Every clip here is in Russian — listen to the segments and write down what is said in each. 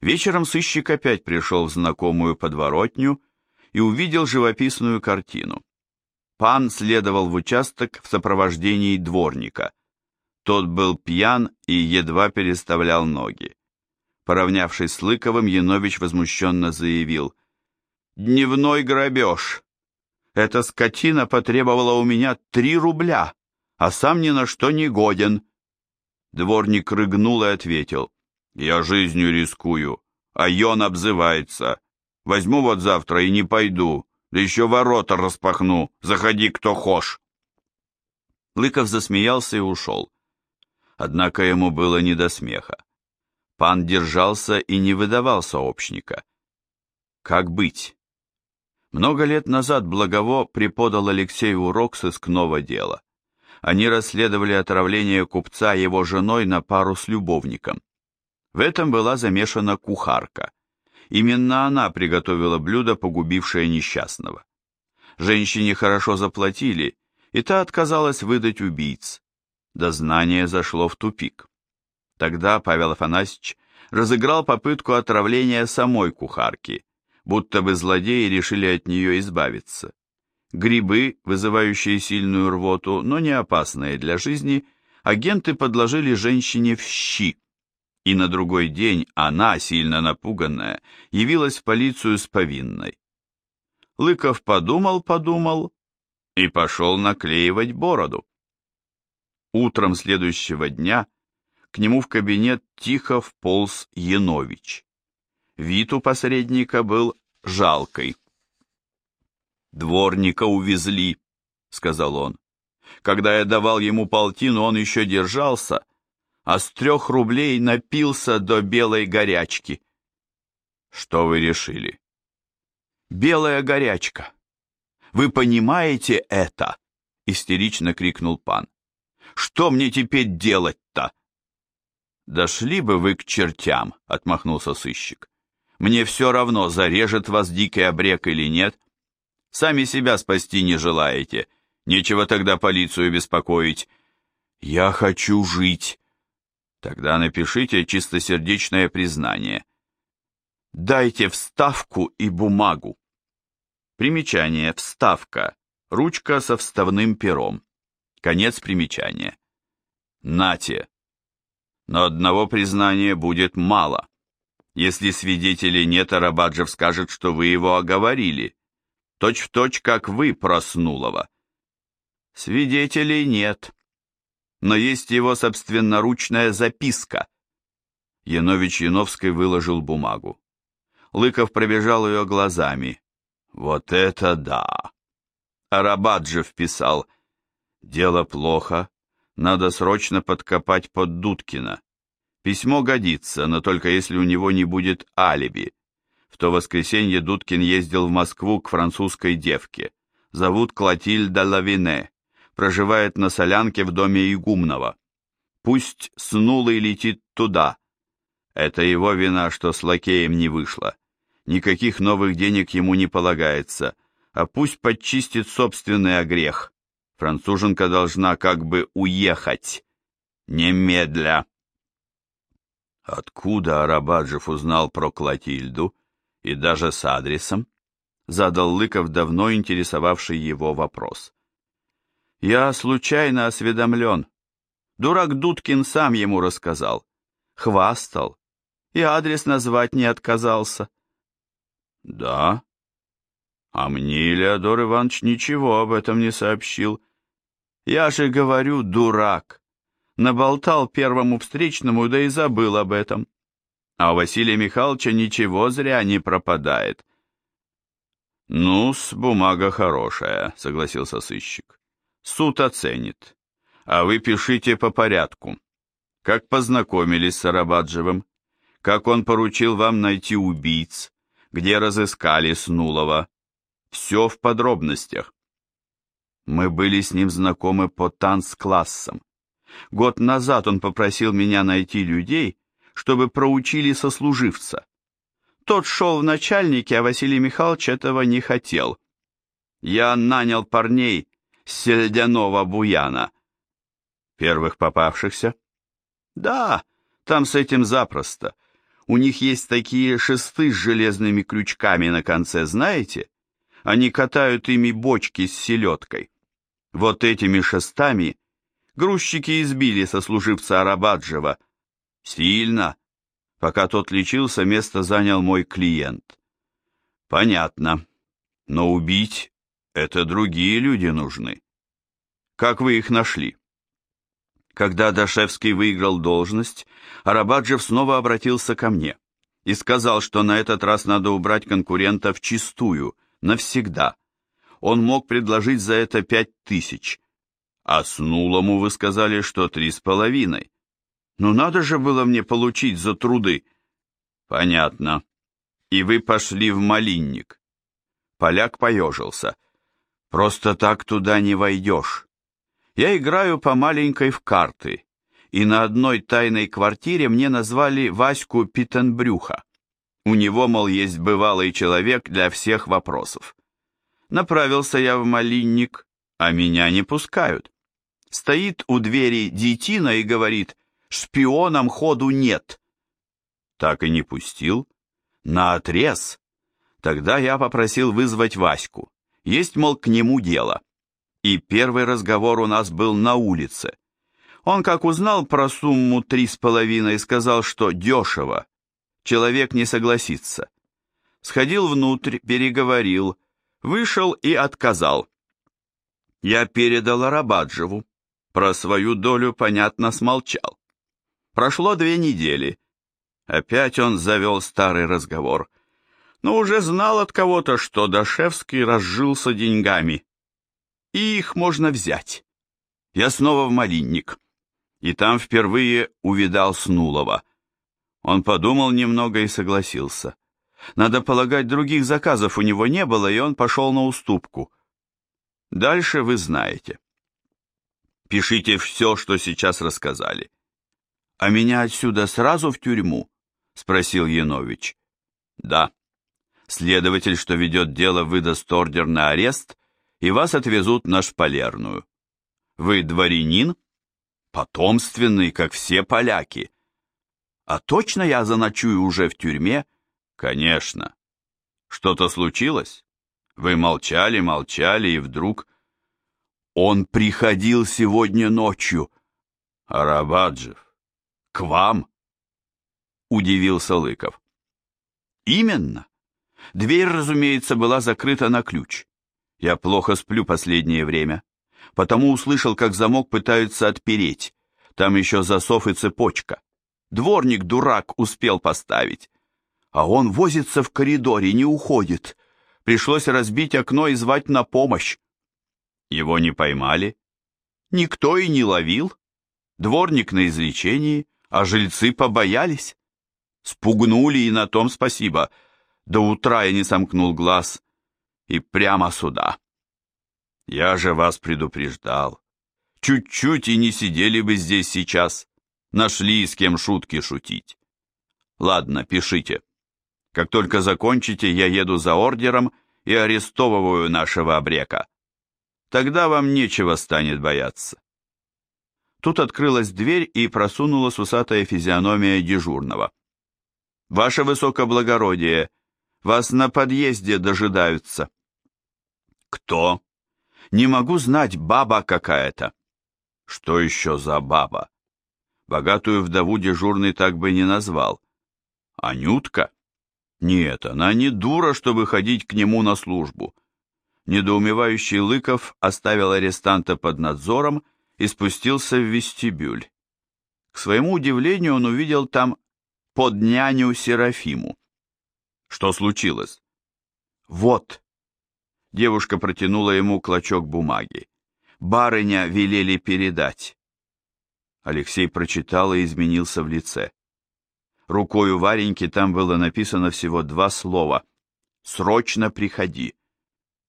Вечером сыщик опять пришел в знакомую подворотню и увидел живописную картину. Пан следовал в участок в сопровождении дворника. Тот был пьян и едва переставлял ноги. Поравнявшись с Лыковым, Янович возмущенно заявил. «Дневной грабеж! Эта скотина потребовала у меня три рубля, а сам ни на что не годен!» Дворник рыгнул и ответил. «Я жизнью рискую, а он обзывается. Возьму вот завтра и не пойду, да еще ворота распахну, заходи кто хошь!» Лыков засмеялся и ушел. Однако ему было не до смеха. Пан держался и не выдавал сообщника. Как быть? Много лет назад Благово преподал Алексею урок сыскного дела. Они расследовали отравление купца его женой на пару с любовником. В этом была замешана кухарка. Именно она приготовила блюдо, погубившее несчастного. Женщине хорошо заплатили, и та отказалась выдать убийц. Дознание зашло в тупик. Тогда Павел Афанасьевич разыграл попытку отравления самой кухарки, будто бы злодеи решили от нее избавиться. Грибы, вызывающие сильную рвоту, но не опасные для жизни, агенты подложили женщине в щи, и на другой день она, сильно напуганная, явилась в полицию с повинной. Лыков подумал-подумал и пошел наклеивать бороду. Утром следующего дня к нему в кабинет тихо вполз Янович. Вид у посредника был жалкой. «Дворника увезли», — сказал он. «Когда я давал ему полтину, он еще держался, а с трех рублей напился до белой горячки». «Что вы решили?» «Белая горячка. Вы понимаете это?» — истерично крикнул пан. «Что мне теперь делать-то?» «Дошли бы вы к чертям», — отмахнулся сыщик. «Мне все равно, зарежет вас дикий обрек или нет. Сами себя спасти не желаете. Нечего тогда полицию беспокоить. Я хочу жить». Тогда напишите чистосердечное признание. Дайте вставку и бумагу. Примечание. Вставка. Ручка со вставным пером. Конец примечания. Нате. Но одного признания будет мало. Если свидетелей нет, Арабаджев скажет, что вы его оговорили. Точь в точь, как вы, Проснулова. Свидетелей нет. Но есть его собственноручная записка. Янович Яновской выложил бумагу. Лыков пробежал ее глазами. Вот это да! Арабаджев писал. Дело плохо, надо срочно подкопать под Дудкина. Письмо годится, но только если у него не будет алиби. В то воскресенье Дудкин ездил в Москву к французской девке. Зовут Клотильда Лавине. Проживает на солянке в доме Игумнова. Пусть снулый летит туда. Это его вина, что с лакеем не вышло. Никаких новых денег ему не полагается, а пусть подчистит собственный огрех. Француженка должна как бы уехать. Немедля. Откуда Арабаджев узнал про Клотильду и даже с адресом? Задал Лыков давно интересовавший его вопрос. Я случайно осведомлен. Дурак Дудкин сам ему рассказал. Хвастал. И адрес назвать не отказался. Да? А мне Леодор Иванович ничего об этом не сообщил. Я же говорю, дурак. Наболтал первому встречному, да и забыл об этом. А у Василия Михайловича ничего зря не пропадает. «Ну-с, бумага хорошая», — согласился сыщик. «Суд оценит. А вы пишите по порядку. Как познакомились с Арабаджевым? Как он поручил вам найти убийц? Где разыскали Снулова? Все в подробностях. Мы были с ним знакомы по танцклассам. Год назад он попросил меня найти людей, чтобы проучили сослуживца. Тот шел в начальники, а Василий Михайлович этого не хотел. Я нанял парней с Сельдяного Буяна. Первых попавшихся? Да, там с этим запросто. У них есть такие шесты с железными крючками на конце, знаете? Они катают ими бочки с селедкой. Вот этими шестами грузчики избили сослуживца Арабаджева. Сильно. Пока тот лечился, место занял мой клиент. Понятно. Но убить — это другие люди нужны. Как вы их нашли? Когда Дашевский выиграл должность, Арабаджев снова обратился ко мне и сказал, что на этот раз надо убрать конкурента в чистую, навсегда. Он мог предложить за это пять тысяч. А Снулому вы сказали, что три с половиной. Ну надо же было мне получить за труды. Понятно. И вы пошли в малинник. Поляк поежился. Просто так туда не войдешь. Я играю по маленькой в карты, и на одной тайной квартире мне назвали Ваську Питенбрюха. У него, мол, есть бывалый человек для всех вопросов. Направился я в малинник, а меня не пускают. Стоит у двери детина и говорит, шпионам ходу нет. Так и не пустил. На отрез. Тогда я попросил вызвать Ваську. Есть, мол, к нему дело. И первый разговор у нас был на улице. Он как узнал про сумму три с половиной, сказал, что дешево. Человек не согласится. Сходил внутрь, переговорил, вышел и отказал. Я передал Арабаджеву. Про свою долю, понятно, смолчал. Прошло две недели. Опять он завел старый разговор. Но уже знал от кого-то, что Дашевский разжился деньгами и их можно взять. Я снова в Малинник, и там впервые увидал Снулова. Он подумал немного и согласился. Надо полагать, других заказов у него не было, и он пошел на уступку. Дальше вы знаете. Пишите все, что сейчас рассказали. А меня отсюда сразу в тюрьму? Спросил Янович. Да. Следователь, что ведет дело, выдаст ордер на арест, и вас отвезут на шпалерную. Вы дворянин? Потомственный, как все поляки. А точно я заночую уже в тюрьме? Конечно. Что-то случилось? Вы молчали, молчали, и вдруг... Он приходил сегодня ночью. Арабаджев, к вам? Удивился Лыков. Именно. Дверь, разумеется, была закрыта на ключ. Я плохо сплю последнее время, потому услышал, как замок пытаются отпереть. Там еще засов и цепочка. Дворник, дурак, успел поставить. А он возится в коридоре, не уходит. Пришлось разбить окно и звать на помощь. Его не поймали. Никто и не ловил. Дворник на излечении, а жильцы побоялись. Спугнули, и на том спасибо. До утра я не сомкнул глаз, и прямо сюда. Я же вас предупреждал. Чуть-чуть и не сидели бы здесь сейчас. Нашли с кем шутки шутить. Ладно, пишите. Как только закончите, я еду за ордером и арестовываю нашего обрека. Тогда вам нечего станет бояться. Тут открылась дверь и просунулась усатая физиономия дежурного. «Ваше высокоблагородие, вас на подъезде дожидаются». «Кто?» «Не могу знать, баба какая-то». «Что еще за баба?» Богатую вдову дежурный так бы не назвал. «Анютка?» «Нет, она не дура, чтобы ходить к нему на службу». Недоумевающий Лыков оставил арестанта под надзором и спустился в вестибюль. К своему удивлению он увидел там под няню Серафиму. Что случилось? Вот. Девушка протянула ему клочок бумаги. Барыня велели передать. Алексей прочитал и изменился в лице. Рукою Вареньки там было написано всего два слова. «Срочно приходи».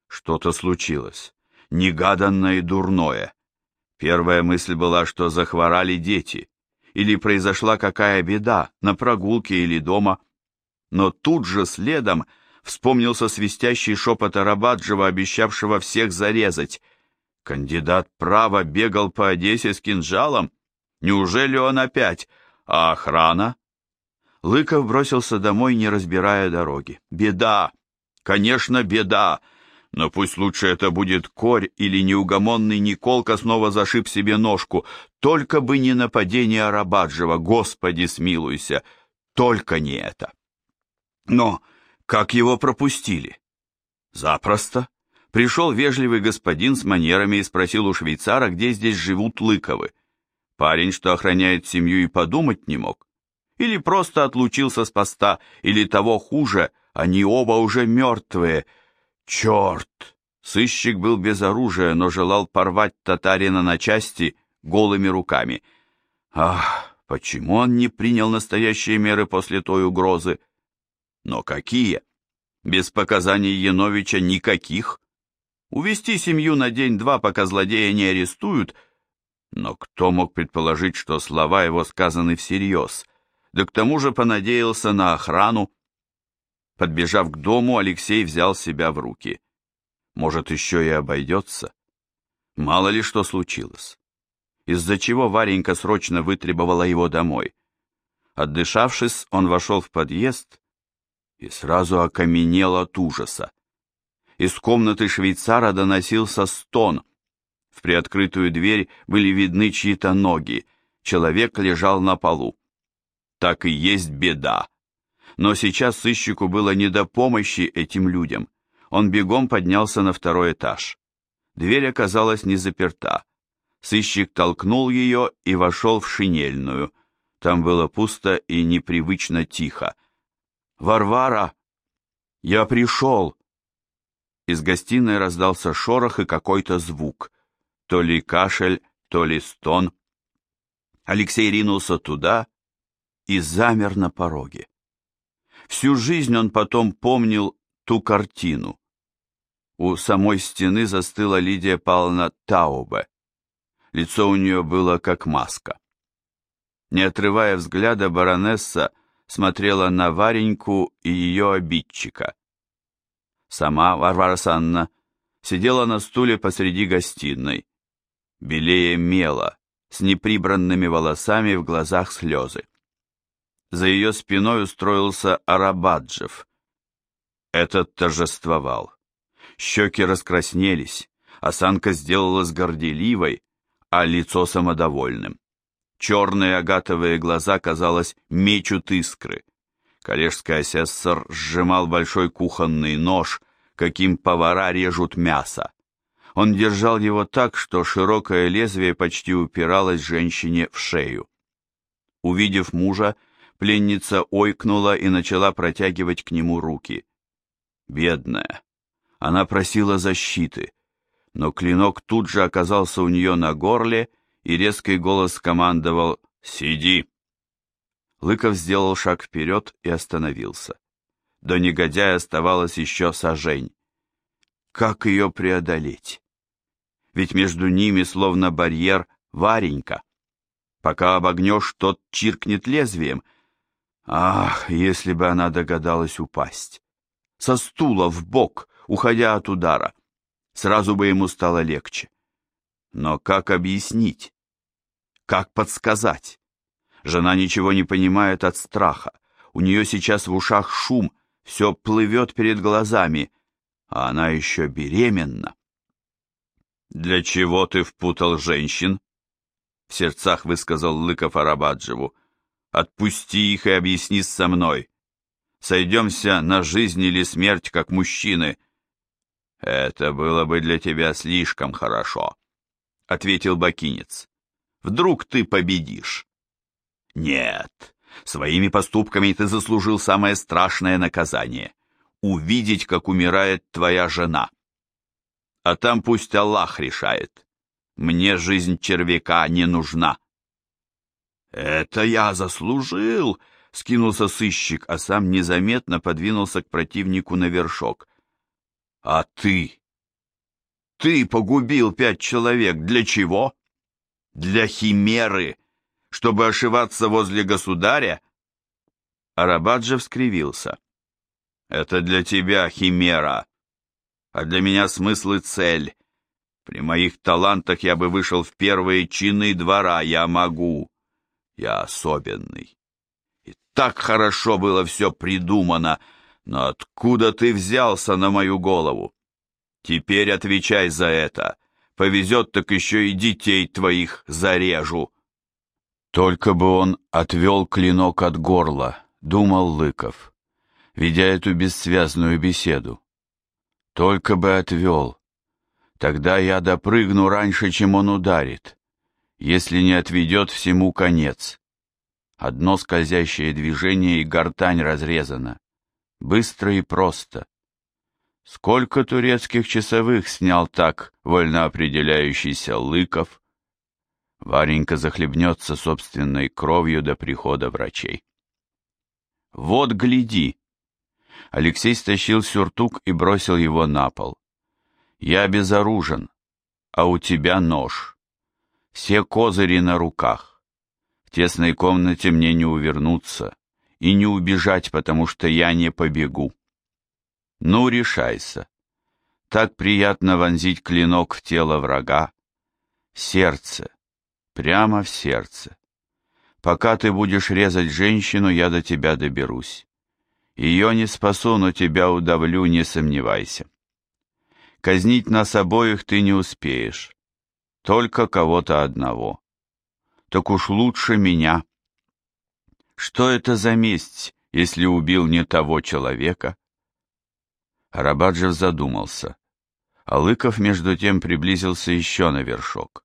Что-то случилось. Негаданное и дурное. Первая мысль была, что захворали дети. Или произошла какая беда, на прогулке или дома но тут же следом вспомнился свистящий шепот Арабаджева, обещавшего всех зарезать. Кандидат право бегал по Одессе с кинжалом? Неужели он опять? А охрана? Лыков бросился домой, не разбирая дороги. «Беда! Конечно, беда! Но пусть лучше это будет корь или неугомонный Николка снова зашиб себе ножку. Только бы не нападение Арабаджева, Господи, смилуйся! Только не это!» Но как его пропустили? Запросто. Пришел вежливый господин с манерами и спросил у швейцара, где здесь живут Лыковы. Парень, что охраняет семью, и подумать не мог. Или просто отлучился с поста, или того хуже, они оба уже мертвые. Черт! Сыщик был без оружия, но желал порвать татарина на части голыми руками. Ах, почему он не принял настоящие меры после той угрозы? Но какие? Без показаний Яновича никаких. Увести семью на день-два, пока злодея не арестуют. Но кто мог предположить, что слова его сказаны всерьез? Да к тому же понадеялся на охрану. Подбежав к дому, Алексей взял себя в руки. Может, еще и обойдется? Мало ли что случилось. Из-за чего Варенька срочно вытребовала его домой. Отдышавшись, он вошел в подъезд и сразу окаменел от ужаса. Из комнаты швейцара доносился стон. В приоткрытую дверь были видны чьи-то ноги. Человек лежал на полу. Так и есть беда. Но сейчас сыщику было не до помощи этим людям. Он бегом поднялся на второй этаж. Дверь оказалась не заперта. Сыщик толкнул ее и вошел в шинельную. Там было пусто и непривычно тихо. «Варвара! Я пришел!» Из гостиной раздался шорох и какой-то звук. То ли кашель, то ли стон. Алексей ринулся туда и замер на пороге. Всю жизнь он потом помнил ту картину. У самой стены застыла Лидия Павловна Таубе. Лицо у нее было как маска. Не отрывая взгляда, баронесса смотрела на Вареньку и ее обидчика. Сама Варвара Санна сидела на стуле посреди гостиной, белее мела, с неприбранными волосами в глазах слезы. За ее спиной устроился Арабаджев. Этот торжествовал. Щеки раскраснелись, осанка сделалась горделивой, а лицо самодовольным. Черные агатовые глаза, казалось, мечут искры. Коллежский асессор сжимал большой кухонный нож, каким повара режут мясо. Он держал его так, что широкое лезвие почти упиралось женщине в шею. Увидев мужа, пленница ойкнула и начала протягивать к нему руки. Бедная. Она просила защиты, но клинок тут же оказался у нее на горле, и резкий голос командовал «Сиди!». Лыков сделал шаг вперед и остановился. До негодяя оставалось еще сажень. Как ее преодолеть? Ведь между ними, словно барьер, Варенька. Пока обогнешь, тот чиркнет лезвием. Ах, если бы она догадалась упасть! Со стула в бок, уходя от удара. Сразу бы ему стало легче. Но как объяснить? Как подсказать? Жена ничего не понимает от страха. У нее сейчас в ушах шум, все плывет перед глазами, а она еще беременна. «Для чего ты впутал женщин?» В сердцах высказал Лыков Арабаджеву. «Отпусти их и объясни со мной. Сойдемся на жизнь или смерть, как мужчины». «Это было бы для тебя слишком хорошо», — ответил Бакинец. Вдруг ты победишь? Нет, своими поступками ты заслужил самое страшное наказание — увидеть, как умирает твоя жена. А там пусть Аллах решает. Мне жизнь червяка не нужна. Это я заслужил, — скинулся сыщик, а сам незаметно подвинулся к противнику на вершок. А ты? Ты погубил пять человек. Для чего? Для химеры, чтобы ошиваться возле государя? Арабаджев скривился. Это для тебя химера, а для меня смысл и цель. При моих талантах я бы вышел в первые чины двора, я могу. Я особенный. И так хорошо было все придумано, но откуда ты взялся на мою голову? Теперь отвечай за это. Повезет, так еще и детей твоих зарежу. Только бы он отвел клинок от горла, думал Лыков, ведя эту бессвязную беседу. Только бы отвел. Тогда я допрыгну раньше, чем он ударит. Если не отведет, всему конец. Одно скользящее движение, и гортань разрезана. Быстро и просто. Сколько турецких часовых снял так вольно определяющийся Лыков? Варенька захлебнется собственной кровью до прихода врачей. «Вот, гляди!» Алексей стащил сюртук и бросил его на пол. «Я безоружен, а у тебя нож. Все козыри на руках. В тесной комнате мне не увернуться и не убежать, потому что я не побегу. Ну, решайся. Так приятно вонзить клинок в тело врага. Сердце, прямо в сердце. Пока ты будешь резать женщину, я до тебя доберусь. Ее не спасу, но тебя удавлю, не сомневайся. Казнить нас обоих ты не успеешь, только кого-то одного. Так уж лучше меня. Что это за месть, если убил не того человека? Арабаджев задумался, а Лыков между тем приблизился еще на вершок.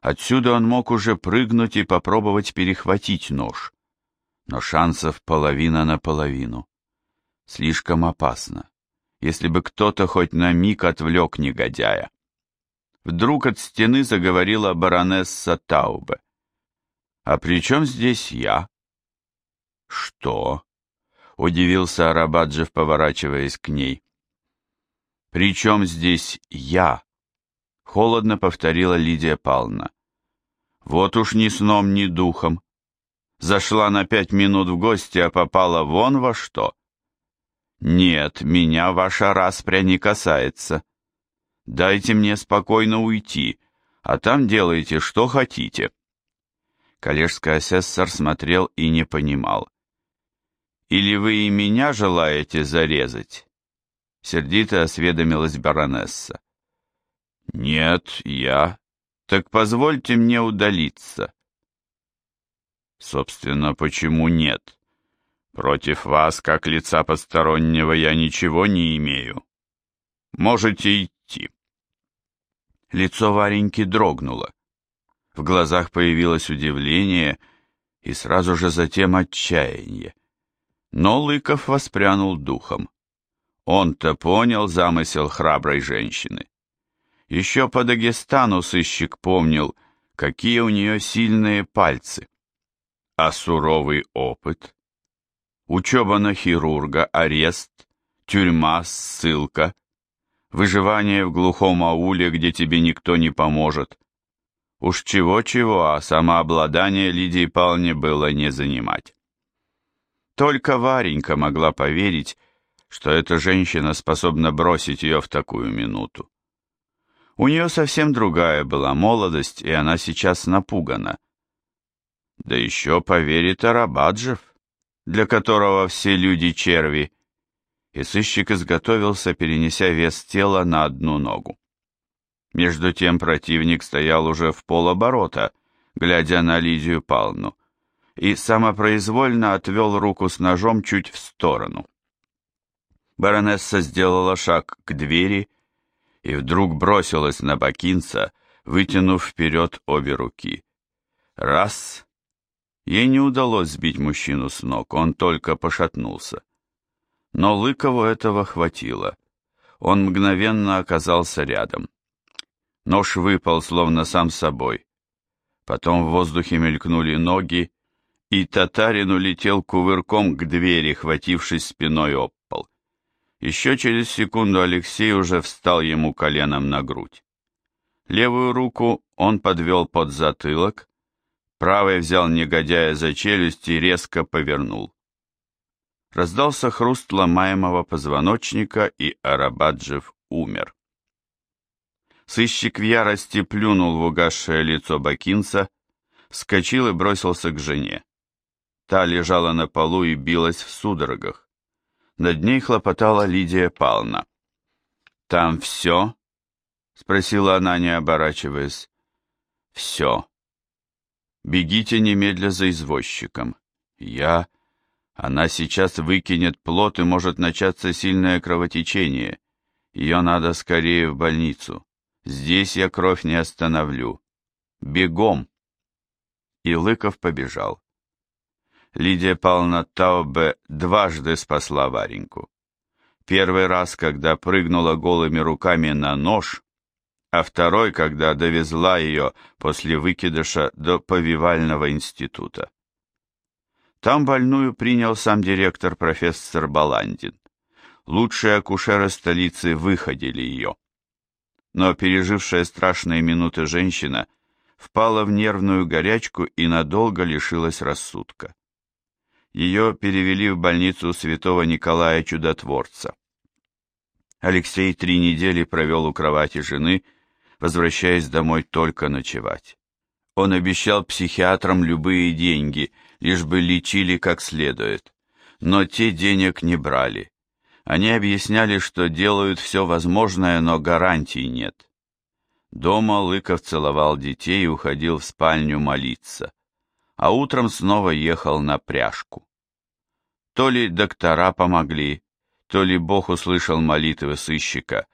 Отсюда он мог уже прыгнуть и попробовать перехватить нож но шансов половина на половину. Слишком опасно, если бы кто-то хоть на миг отвлек негодяя. Вдруг от стены заговорила баронесса Таубе. «А при чем здесь я?» «Что?» — удивился Арабаджев, поворачиваясь к ней. «При чем здесь я?» — холодно повторила Лидия Павловна. «Вот уж ни сном, ни духом. Зашла на пять минут в гости, а попала вон во что? Нет, меня ваша распря не касается. Дайте мне спокойно уйти, а там делайте, что хотите. Коллежский асессор смотрел и не понимал. «Или вы и меня желаете зарезать?» Сердито осведомилась баронесса. «Нет, я. Так позвольте мне удалиться». Собственно, почему нет? Против вас, как лица постороннего, я ничего не имею. Можете идти. Лицо Вареньки дрогнуло. В глазах появилось удивление и сразу же затем отчаяние. Но Лыков воспрянул духом. Он-то понял замысел храброй женщины. Еще по Дагестану сыщик помнил, какие у нее сильные пальцы. А суровый опыт? Учеба на хирурга, арест, тюрьма, ссылка, выживание в глухом ауле, где тебе никто не поможет. Уж чего-чего, а самообладание Лидии Павловне было не занимать. Только Варенька могла поверить, что эта женщина способна бросить ее в такую минуту. У нее совсем другая была молодость, и она сейчас напугана. Да еще поверит Арабаджев, для которого все люди черви. И сыщик изготовился, перенеся вес тела на одну ногу. Между тем противник стоял уже в полоборота, глядя на Лидию Палну, и самопроизвольно отвел руку с ножом чуть в сторону. Баронесса сделала шаг к двери и вдруг бросилась на Бакинца, вытянув вперед обе руки. Раз Ей не удалось сбить мужчину с ног, он только пошатнулся. Но Лыкову этого хватило. Он мгновенно оказался рядом. Нож выпал, словно сам собой. Потом в воздухе мелькнули ноги, и татарин улетел кувырком к двери, хватившись спиной об пол. Еще через секунду Алексей уже встал ему коленом на грудь. Левую руку он подвел под затылок, Правый взял негодяя за челюсть и резко повернул. Раздался хруст ломаемого позвоночника, и Арабаджев умер. Сыщик в ярости плюнул в угасшее лицо Бакинца, вскочил и бросился к жене. Та лежала на полу и билась в судорогах. Над ней хлопотала Лидия Павловна. «Там все?» — спросила она, не оборачиваясь. «Все. Бегите немедля за извозчиком. Я...» Она сейчас выкинет плод и может начаться сильное кровотечение. Ее надо скорее в больницу. Здесь я кровь не остановлю. Бегом!» И Лыков побежал. Лидия Павловна Таубе дважды спасла Вареньку. Первый раз, когда прыгнула голыми руками на нож, а второй, когда довезла ее после выкидыша до повивального института. Там больную принял сам директор профессор Баландин. Лучшие акушеры столицы выходили ее. Но пережившая страшные минуты женщина впала в нервную горячку и надолго лишилась рассудка. Ее перевели в больницу святого Николая Чудотворца. Алексей три недели провел у кровати жены, возвращаясь домой только ночевать. Он обещал психиатрам любые деньги, лишь бы лечили как следует. Но те денег не брали. Они объясняли, что делают все возможное, но гарантий нет. Дома Лыков целовал детей и уходил в спальню молиться, а утром снова ехал на пряжку. То ли доктора помогли, то ли Бог услышал молитвы сыщика,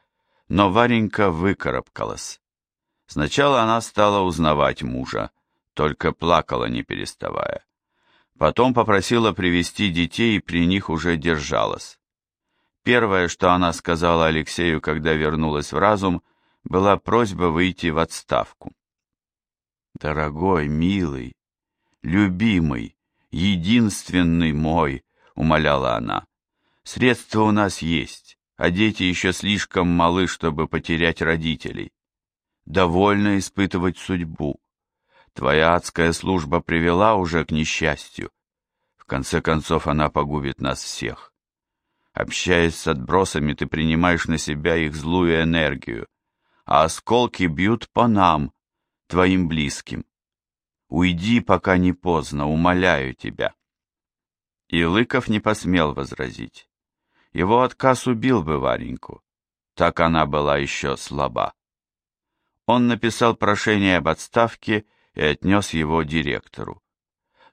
но Варенька выкарабкалась. Сначала она стала узнавать мужа, только плакала не переставая. Потом попросила привести детей и при них уже держалась. Первое, что она сказала Алексею, когда вернулась в разум, была просьба выйти в отставку. «Дорогой, милый, любимый, единственный мой», — умоляла она, — «средства у нас есть, а дети еще слишком малы, чтобы потерять родителей. Довольно испытывать судьбу. Твоя адская служба привела уже к несчастью. В конце концов, она погубит нас всех. Общаясь с отбросами, ты принимаешь на себя их злую энергию, а осколки бьют по нам, твоим близким. Уйди, пока не поздно, умоляю тебя. И Лыков не посмел возразить. Его отказ убил бы Вареньку. Так она была еще слаба. Он написал прошение об отставке и отнес его директору.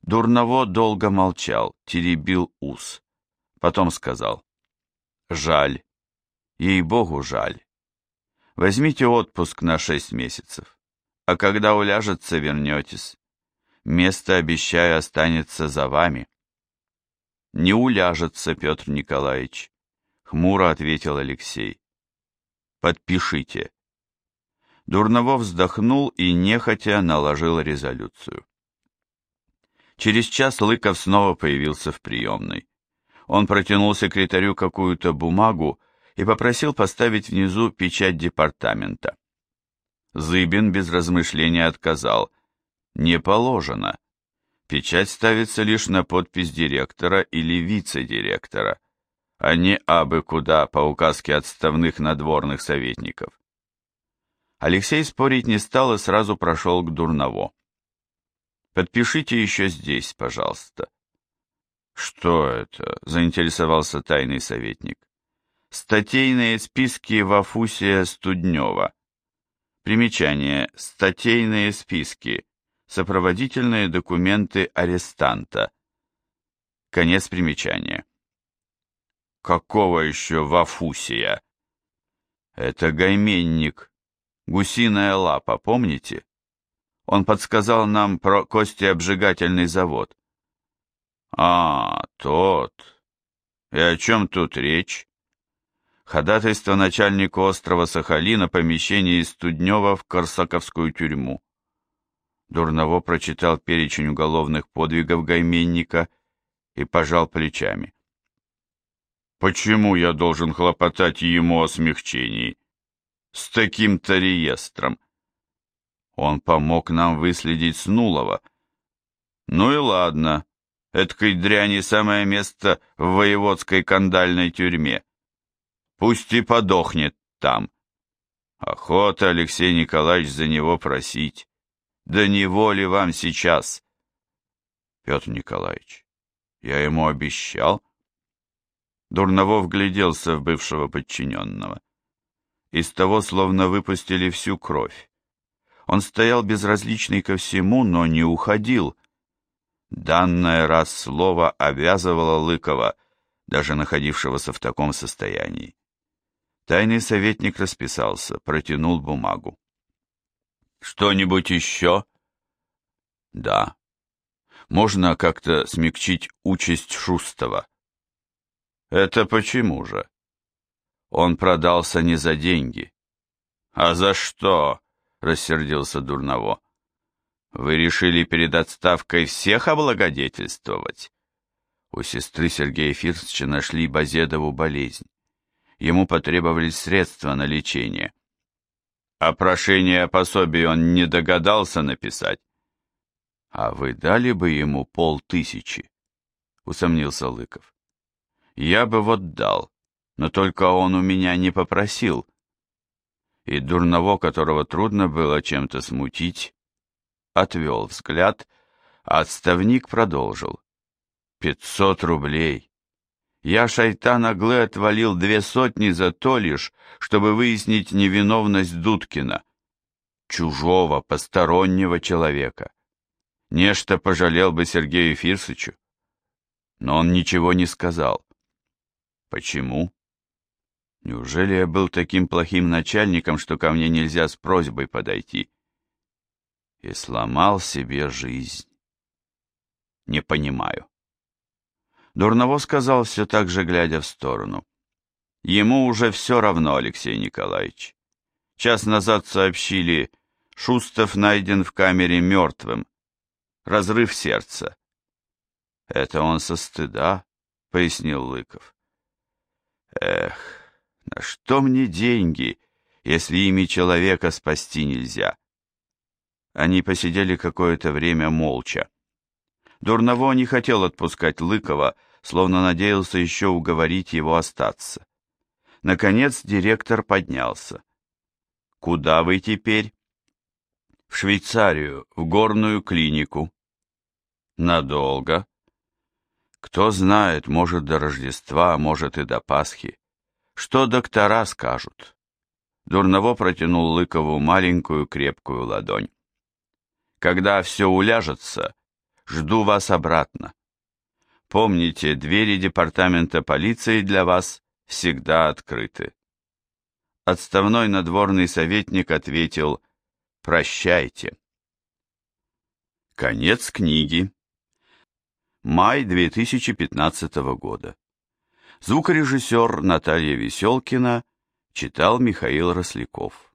Дурново долго молчал, теребил ус. Потом сказал, Жаль. Ей-богу, жаль. Возьмите отпуск на шесть месяцев. А когда уляжется, вернетесь. Место, обещаю, останется за вами. Не уляжется, Петр Николаевич, хмуро ответил Алексей. Подпишите. Дурново вздохнул и нехотя наложил резолюцию. Через час Лыков снова появился в приемной. Он протянул секретарю какую-то бумагу и попросил поставить внизу печать департамента. Зыбин без размышления отказал. Не положено. Печать ставится лишь на подпись директора или вице-директора, а не абы куда по указке отставных надворных советников. Алексей спорить не стал и сразу прошел к Дурново. «Подпишите еще здесь, пожалуйста», «Что это?» — заинтересовался тайный советник. «Статейные списки Вафусия Студнева». Примечание. Статейные списки. Сопроводительные документы арестанта. Конец примечания. Какого еще Вафусия? Это гайменник. Гусиная лапа, помните? Он подсказал нам про костеобжигательный завод. А, тот. И о чем тут речь? Ходатайство начальника острова Сахалина помещение из Студнева в Корсаковскую тюрьму. Дурново прочитал перечень уголовных подвигов гайменника и пожал плечами. Почему я должен хлопотать ему о смягчении? С таким-то реестром. Он помог нам выследить Снулова. Ну и ладно. Эдакой дряни самое место в воеводской кандальной тюрьме. Пусть и подохнет там. Охота, Алексей Николаевич, за него просить. Да не воли вам сейчас. Петр Николаевич, Я ему обещал. Дурново вгляделся в бывшего подчиненного. Из того словно выпустили всю кровь. Он стоял безразличный ко всему, но не уходил. Данное раз слово обязывало Лыкова, даже находившегося в таком состоянии. Тайный советник расписался, протянул бумагу. «Что-нибудь еще?» «Да. Можно как-то смягчить участь Шустова». «Это почему же?» «Он продался не за деньги». «А за что?» — рассердился Дурново. «Вы решили перед отставкой всех облагодетельствовать?» У сестры Сергея Фирсовича нашли Базедову болезнь ему потребовались средства на лечение. А прошение о пособии он не догадался написать. А вы дали бы ему полтысячи? Усомнился Лыков. Я бы вот дал, но только он у меня не попросил. И дурного, которого трудно было чем-то смутить, отвел взгляд, а отставник продолжил. Пятьсот рублей. Я шайтан Аглы отвалил две сотни за то лишь, чтобы выяснить невиновность Дудкина. Чужого, постороннего человека. Нечто пожалел бы Сергею Фирсычу. Но он ничего не сказал. Почему? Неужели я был таким плохим начальником, что ко мне нельзя с просьбой подойти? И сломал себе жизнь. Не понимаю. Дурново сказал все так же, глядя в сторону. Ему уже все равно, Алексей Николаевич. Час назад сообщили, Шустов найден в камере мертвым. Разрыв сердца. Это он со стыда, пояснил Лыков. Эх, на что мне деньги, если ими человека спасти нельзя? Они посидели какое-то время молча. Дурново не хотел отпускать Лыкова, словно надеялся еще уговорить его остаться. Наконец директор поднялся. «Куда вы теперь?» «В Швейцарию, в горную клинику». «Надолго?» «Кто знает, может, до Рождества, может, и до Пасхи. Что доктора скажут?» Дурново протянул Лыкову маленькую крепкую ладонь. «Когда все уляжется, Жду вас обратно. Помните, двери департамента полиции для вас всегда открыты. Отставной надворный советник ответил «Прощайте». Конец книги. Май 2015 года. Звукорежиссер Наталья Веселкина читал Михаил Росляков.